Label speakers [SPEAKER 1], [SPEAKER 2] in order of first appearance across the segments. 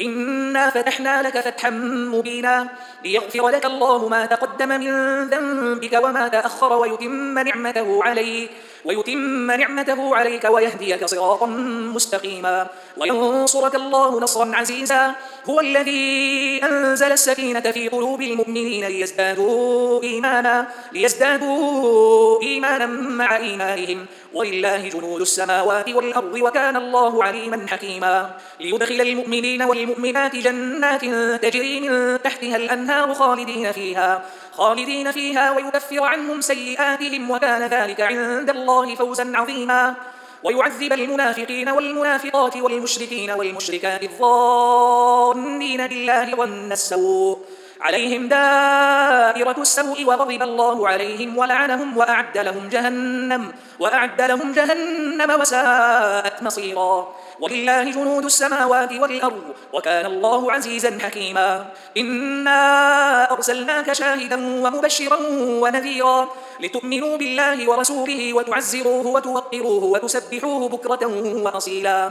[SPEAKER 1] إنا فتحنا لك فتحا مبينا ليغفر لك الله ما تقدم من ذنبك وما تأخر ويتم نعمته عليك ويتم نعمته عليك ويهديك صراطا مستقيما وينصرك الله نصرا عزيزا هو الذي أنزل السكينة في قلوب المؤمنين ليزدادوا إيمانا, ليزدادوا إيمانا مع إيمانهم ولله جنود السماوات والأرض وكان الله عليما حكيما ليدخل المؤمنين والمؤمنين للمؤمنات جنات تجري من تحتها الأنهار خالدين فيها خالدين فيها ويكفر عنهم سيئاتهم وكان ذلك عند الله فوزا عظيما ويعذب المنافقين والمنافقات والمشركين والمشركات الظانين بالله ظن السوء عليهم دائرة السوء وغضب الله عليهم ولعنهم وأعد لهم جهنم وأعد لهم جهنم وساءت مصيرا ولله جنود السماوات والأرض وكان الله عزيزا حكيما إنا أرسلناك شاهدا ومبشرا ونذيرا لتؤمنوا بالله ورسوله وتعزروه وتوقروه وتسبحوه بكرة وأصيلا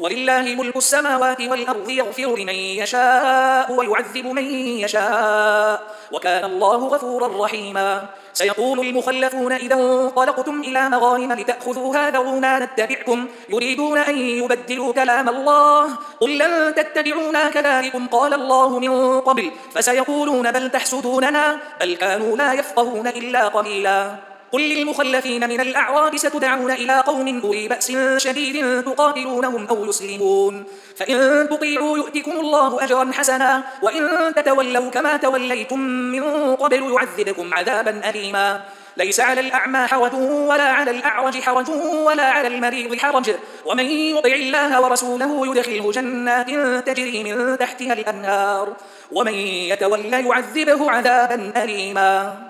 [SPEAKER 1] ولله ملك السماوات والأرض يغفر لمن يشاء ويعذب من يشاء وكان الله غفورا رحيما سيقول المخلفون إذا انطلقتم إلى مغانم لتأخذوها ذرونا نتبعكم يريدون أن يبدلوا كلام الله قل لن تتبعونا كذلكم قال الله من قبل فسيقولون بل تحسدوننا بل كانوا لا يفقهون إلا قليلا قل للمخلفين من الأعراب ستدعون إلى قوم أولي بأس شديد تقاتلونهم أو يسلمون فإن تطيعوا يؤتكم الله أجرا حسنا وإن تتولوا كما توليتم من قبل يعذبكم عذابا أليما ليس على الأعمى حرج ولا على الأعرج حرج ولا على المريض حرج ومن يطع الله ورسوله يدخله جنات تجري من تحتها الأنهار ومن يتولى يعذبه عذابا أليما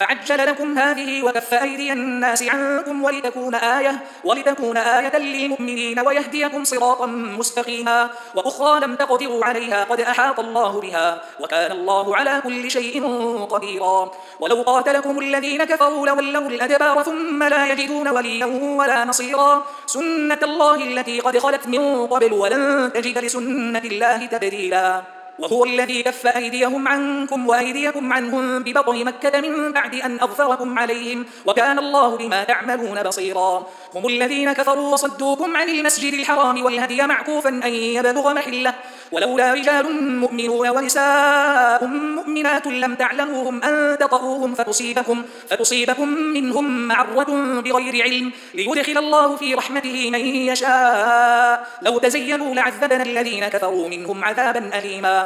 [SPEAKER 1] فعجل لكم هذه وكف أيدي الناس عنكم ولتكون آية, ولتكون آية للمؤمنين ويهديكم صراطا مستقيما وأخرى لم تقدروا عليها قد أحاط الله بها وكان الله على كل شيء قديرا ولو قاتلكم الذين كفروا لولوا الأدبار ثم لا يجدون وليا ولا نصيرا سنة الله التي قد خلت من قبل ولن تجد لسنة الله تبديلا وهو الذي كف أيديهم عنكم وأيديكم عنهم ببطن مكة من بعد أن أظفركم عليهم وكان الله بما تعملون بصيرا هم الذين كفروا وصدوكم عن المسجد الحرام والهدي معكوفا أن يبلغ محله ولولا رجال مؤمنون ونساء مؤمنات لم تعلموهم أن تطؤوهم فتصيبكم, فتصيبكم منهم معرة بغير علم ليدخل الله في رحمته من يشاء لو تزينوا لعذبنا الذين كفروا منهم عذابا أليما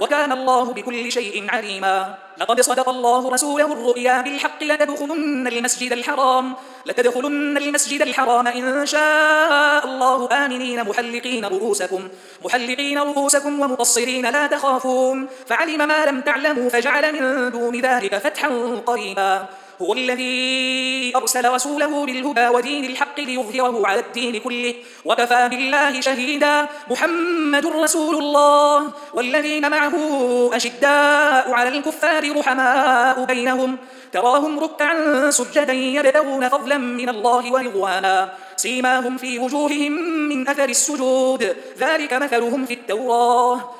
[SPEAKER 1] وكان الله بكل شيء عليما لقد صدق الله رسوله الرؤيا بالحق لتدخلن المسجد الحرام لتدخلن المسجد الحرام إن شاء الله آمنين محلقين رؤوسكم محلقين رؤوسكم ومقصرين لا تخافون فعلم ما لم تعلموا فجعل من دون ذلك فتحا قريبا هو الذي أرسل رسوله للهدى ودين الحق ليظهره على الدين كله وكفى بالله شهيدا محمد رسول الله والذين معه أشداء على الكفار رحماء بينهم تراهم ركعا سجدا يبدون فضلا من الله ورضوانا سيماهم في وجوههم من أثر السجود ذلك مثلهم في التوراه